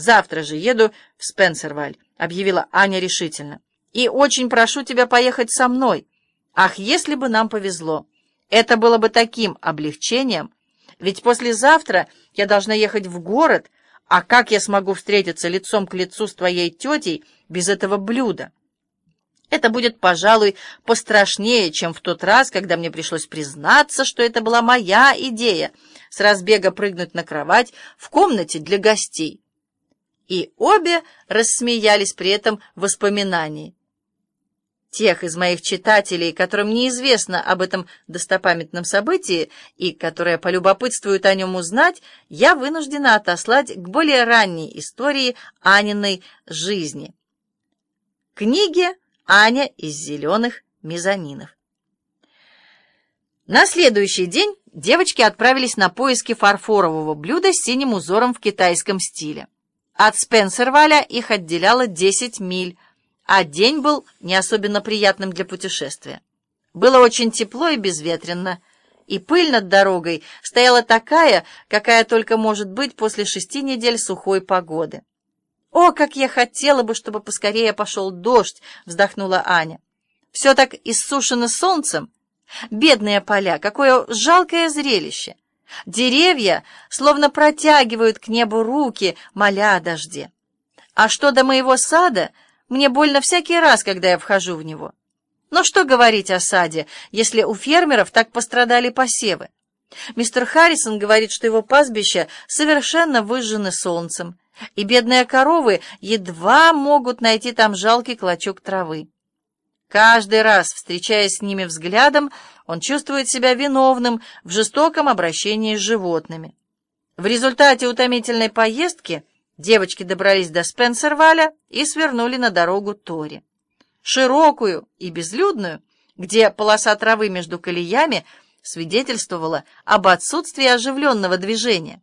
Завтра же еду в Спенсерваль», — объявила Аня решительно. «И очень прошу тебя поехать со мной. Ах, если бы нам повезло! Это было бы таким облегчением, ведь послезавтра я должна ехать в город, а как я смогу встретиться лицом к лицу с твоей тетей без этого блюда?» Это будет, пожалуй, пострашнее, чем в тот раз, когда мне пришлось признаться, что это была моя идея — с разбега прыгнуть на кровать в комнате для гостей. И обе рассмеялись при этом воспоминании. Тех из моих читателей, которым неизвестно об этом достопамятном событии и которые полюбопытствуют о нем узнать, я вынуждена отослать к более ранней истории Аниной жизни. Книге Аня из зеленых мезонинов. На следующий день девочки отправились на поиски фарфорового блюда с синим узором в китайском стиле. От Спенсерваля их отделяло 10 миль, а день был не особенно приятным для путешествия. Было очень тепло и безветренно, и пыль над дорогой стояла такая, какая только может быть после шести недель сухой погоды. «О, как я хотела бы, чтобы поскорее пошел дождь!» — вздохнула Аня. «Все так иссушено солнцем. Бедные поля, какое жалкое зрелище! Деревья словно протягивают к небу руки, моля о дожде. А что до моего сада, мне больно всякий раз, когда я вхожу в него. Но что говорить о саде, если у фермеров так пострадали посевы? Мистер Харрисон говорит, что его пастбища совершенно выжжены солнцем, и бедные коровы едва могут найти там жалкий клочок травы. Каждый раз, встречаясь с ними взглядом, он чувствует себя виновным в жестоком обращении с животными. В результате утомительной поездки девочки добрались до Спенсерваля и свернули на дорогу Тори. Широкую и безлюдную, где полоса травы между колеями свидетельствовала об отсутствии оживленного движения.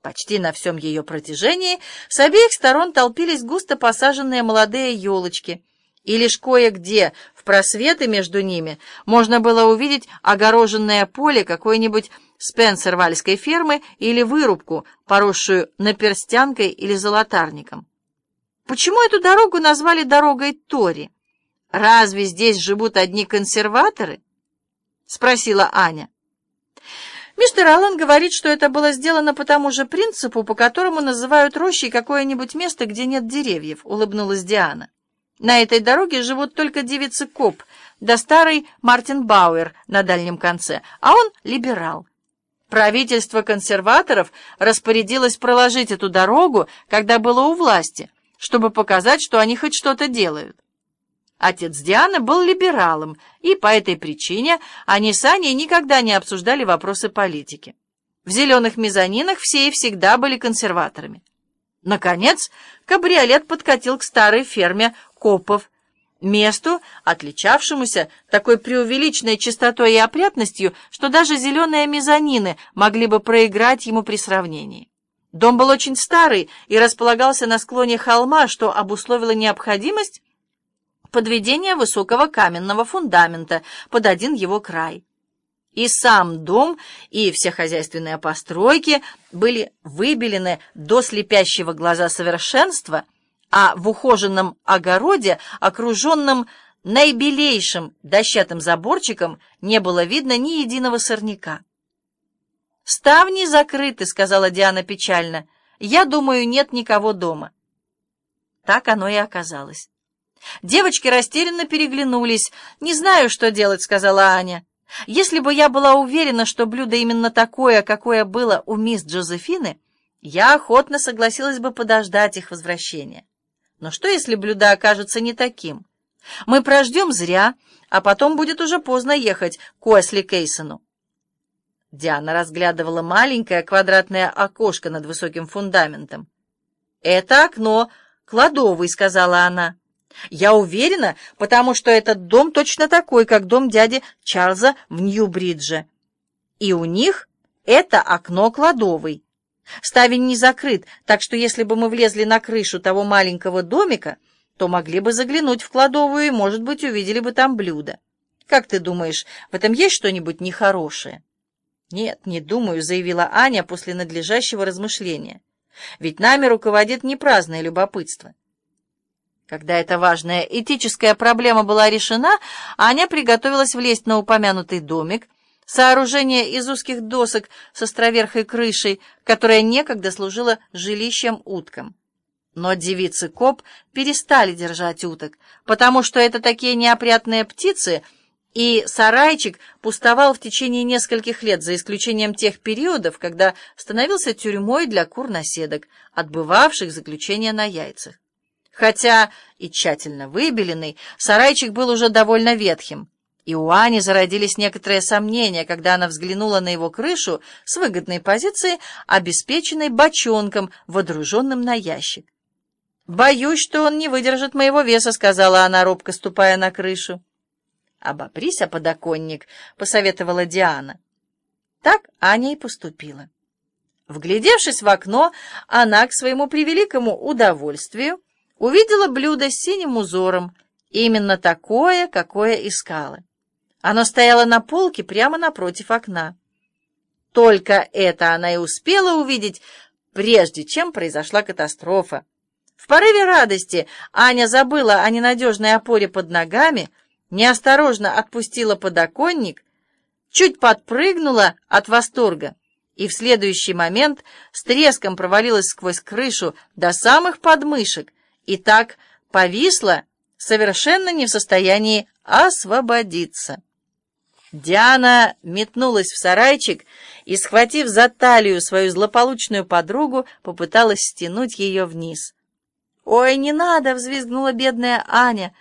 Почти на всем ее протяжении с обеих сторон толпились густо посаженные молодые елочки, и лишь кое-где в просветы между ними можно было увидеть огороженное поле какой-нибудь спенсервальской фермы или вырубку, поросшую наперстянкой или золотарником. Почему эту дорогу назвали дорогой Тори? Разве здесь живут одни консерваторы? — спросила Аня. Мистер Аллен говорит, что это было сделано по тому же принципу, по которому называют рощей какое-нибудь место, где нет деревьев, — улыбнулась Диана. На этой дороге живут только девицы Коп, да старый Мартин Бауэр на дальнем конце, а он либерал. Правительство консерваторов распорядилось проложить эту дорогу, когда было у власти, чтобы показать, что они хоть что-то делают. Отец Дианы был либералом, и по этой причине они с Аней никогда не обсуждали вопросы политики. В зеленых мезонинах все и всегда были консерваторами. Наконец, кабриолет подкатил к старой ферме Копов, месту, отличавшемуся такой преувеличенной чистотой и опрятностью, что даже зеленые мезонины могли бы проиграть ему при сравнении. Дом был очень старый и располагался на склоне холма, что обусловило необходимость подведения высокого каменного фундамента под один его край. И сам дом, и все хозяйственные постройки были выбелены до слепящего глаза совершенства, а в ухоженном огороде, окруженном наибелейшим дощатым заборчиком, не было видно ни единого сорняка. «Ставни закрыты», — сказала Диана печально. «Я думаю, нет никого дома». Так оно и оказалось. Девочки растерянно переглянулись. «Не знаю, что делать», — сказала Аня. «Если бы я была уверена, что блюдо именно такое, какое было у мисс Джозефины, я охотно согласилась бы подождать их возвращения. Но что, если блюдо окажется не таким? Мы прождем зря, а потом будет уже поздно ехать к Уэсли Кейсону». Диана разглядывала маленькое квадратное окошко над высоким фундаментом. «Это окно кладовый», — сказала она. Я уверена, потому что этот дом точно такой, как дом дяди Чарльза в Нью-Бридже. И у них это окно кладовый. Ставень не закрыт, так что если бы мы влезли на крышу того маленького домика, то могли бы заглянуть в кладовую и, может быть, увидели бы там блюдо. Как ты думаешь, в этом есть что-нибудь нехорошее? Нет, не думаю, заявила Аня после надлежащего размышления. Ведь нами руководит не праздное любопытство. Когда эта важная этическая проблема была решена, Аня приготовилась влезть на упомянутый домик, сооружение из узких досок с островерхой крышей, которая некогда служила жилищем уткам. Но девицы Коп перестали держать уток, потому что это такие неопрятные птицы, и сарайчик пустовал в течение нескольких лет, за исключением тех периодов, когда становился тюрьмой для кур-наседок, отбывавших заключение на яйцах. Хотя и тщательно выбеленный, сарайчик был уже довольно ветхим, и у Ани зародились некоторые сомнения, когда она взглянула на его крышу с выгодной позиции, обеспеченной бочонком, водруженным на ящик. «Боюсь, что он не выдержит моего веса», — сказала она, робко ступая на крышу. «Обопрись о подоконник», — посоветовала Диана. Так Аня и поступила. Вглядевшись в окно, она, к своему превеликому удовольствию, увидела блюдо с синим узором, именно такое, какое искала. Оно стояло на полке прямо напротив окна. Только это она и успела увидеть, прежде чем произошла катастрофа. В порыве радости Аня забыла о ненадежной опоре под ногами, неосторожно отпустила подоконник, чуть подпрыгнула от восторга и в следующий момент с треском провалилась сквозь крышу до самых подмышек и так повисла, совершенно не в состоянии освободиться. Диана метнулась в сарайчик и, схватив за талию свою злополучную подругу, попыталась стянуть ее вниз. «Ой, не надо!» — взвизгнула бедная Аня.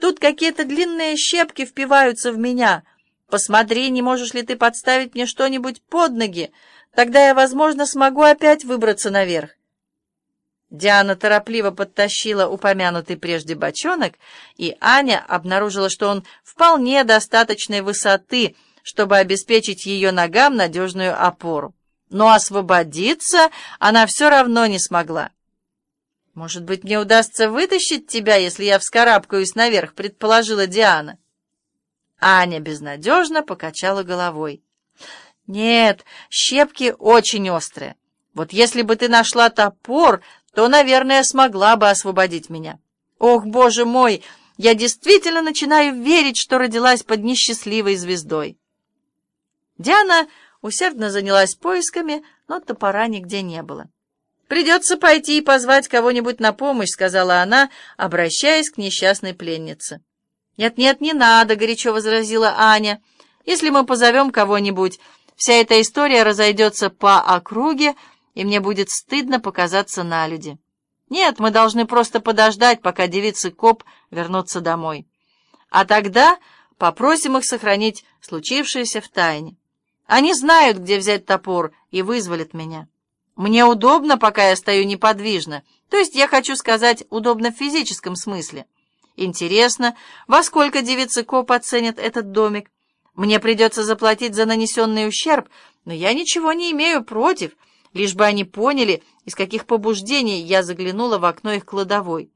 «Тут какие-то длинные щепки впиваются в меня. Посмотри, не можешь ли ты подставить мне что-нибудь под ноги? Тогда я, возможно, смогу опять выбраться наверх». Диана торопливо подтащила упомянутый прежде бочонок, и Аня обнаружила, что он вполне достаточной высоты, чтобы обеспечить ее ногам надежную опору. Но освободиться она все равно не смогла. «Может быть, мне удастся вытащить тебя, если я вскарабкаюсь наверх», — предположила Диана. Аня безнадежно покачала головой. «Нет, щепки очень острые. Вот если бы ты нашла топор, то, наверное, смогла бы освободить меня. Ох, боже мой, я действительно начинаю верить, что родилась под несчастливой звездой». Диана усердно занялась поисками, но топора нигде не было. «Придется пойти и позвать кого-нибудь на помощь», — сказала она, обращаясь к несчастной пленнице. «Нет-нет, не надо», — горячо возразила Аня. «Если мы позовем кого-нибудь, вся эта история разойдется по округе, и мне будет стыдно показаться на люди. Нет, мы должны просто подождать, пока девицы-коп вернутся домой. А тогда попросим их сохранить случившееся в тайне. Они знают, где взять топор, и вызволят меня». Мне удобно, пока я стою неподвижно, то есть я хочу сказать, удобно в физическом смысле. Интересно, во сколько девицы Коп оценят этот домик? Мне придется заплатить за нанесенный ущерб, но я ничего не имею против, лишь бы они поняли, из каких побуждений я заглянула в окно их кладовой.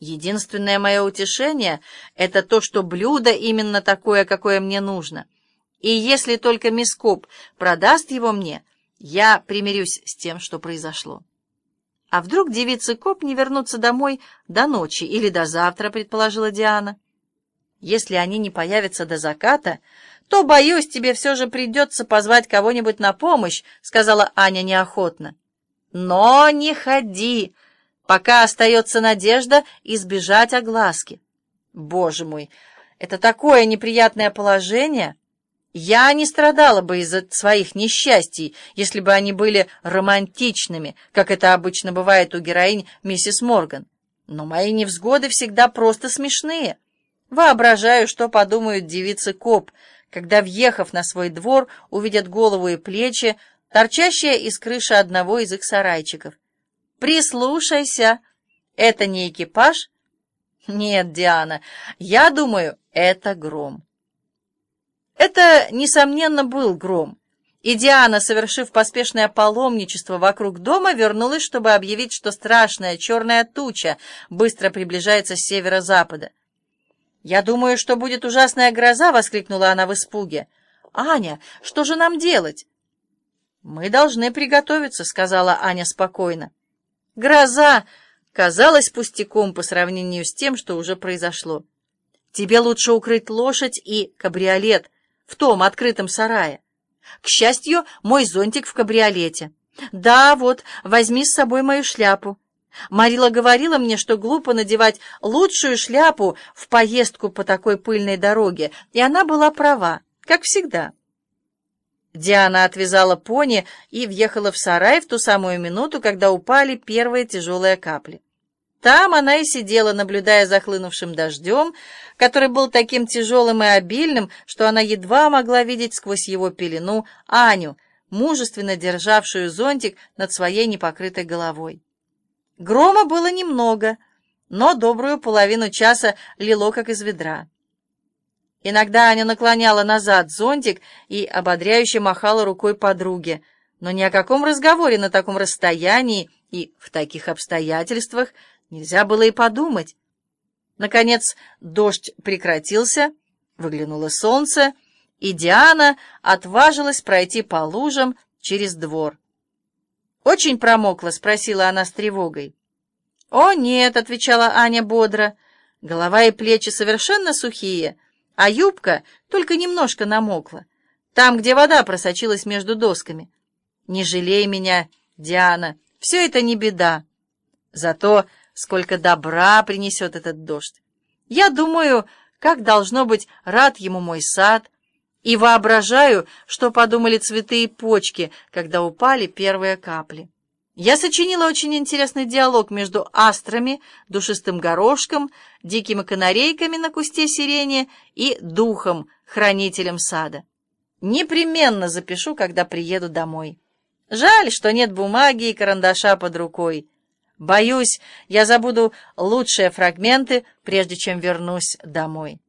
Единственное мое утешение — это то, что блюдо именно такое, какое мне нужно. И если только мисс Коп продаст его мне — я примирюсь с тем, что произошло. А вдруг девицы Коп не вернутся домой до ночи или до завтра, предположила Диана. Если они не появятся до заката, то, боюсь, тебе все же придется позвать кого-нибудь на помощь, сказала Аня неохотно. Но не ходи, пока остается надежда избежать огласки. Боже мой, это такое неприятное положение. Я не страдала бы из-за своих несчастий, если бы они были романтичными, как это обычно бывает у героинь миссис Морган. Но мои невзгоды всегда просто смешные. Воображаю, что подумают девицы Коп, когда, въехав на свой двор, увидят голову и плечи, торчащие из крыши одного из их сарайчиков. Прислушайся, это не экипаж? Нет, Диана, я думаю, это гром. Это, несомненно, был гром. И Диана, совершив поспешное паломничество вокруг дома, вернулась, чтобы объявить, что страшная черная туча быстро приближается с северо-запада. «Я думаю, что будет ужасная гроза!» — воскликнула она в испуге. «Аня, что же нам делать?» «Мы должны приготовиться», — сказала Аня спокойно. Гроза казалась пустяком по сравнению с тем, что уже произошло. Тебе лучше укрыть лошадь и кабриолет в том открытом сарае. К счастью, мой зонтик в кабриолете. Да, вот, возьми с собой мою шляпу. Марила говорила мне, что глупо надевать лучшую шляпу в поездку по такой пыльной дороге, и она была права, как всегда. Диана отвязала пони и въехала в сарай в ту самую минуту, когда упали первые тяжелые капли. Там она и сидела, наблюдая за хлынувшим дождем, который был таким тяжелым и обильным, что она едва могла видеть сквозь его пелену Аню, мужественно державшую зонтик над своей непокрытой головой. Грома было немного, но добрую половину часа лило, как из ведра. Иногда Аня наклоняла назад зонтик и ободряюще махала рукой подруге, но ни о каком разговоре на таком расстоянии и в таких обстоятельствах нельзя было и подумать. Наконец дождь прекратился, выглянуло солнце, и Диана отважилась пройти по лужам через двор. «Очень промокла?» — спросила она с тревогой. «О, нет», — отвечала Аня бодро, — «голова и плечи совершенно сухие» а юбка только немножко намокла, там, где вода просочилась между досками. Не жалей меня, Диана, все это не беда. Зато сколько добра принесет этот дождь. Я думаю, как должно быть рад ему мой сад, и воображаю, что подумали цветы и почки, когда упали первые капли. Я сочинила очень интересный диалог между астрами, душистым горошком, дикими канарейками на кусте сирени и духом, хранителем сада. Непременно запишу, когда приеду домой. Жаль, что нет бумаги и карандаша под рукой. Боюсь, я забуду лучшие фрагменты, прежде чем вернусь домой.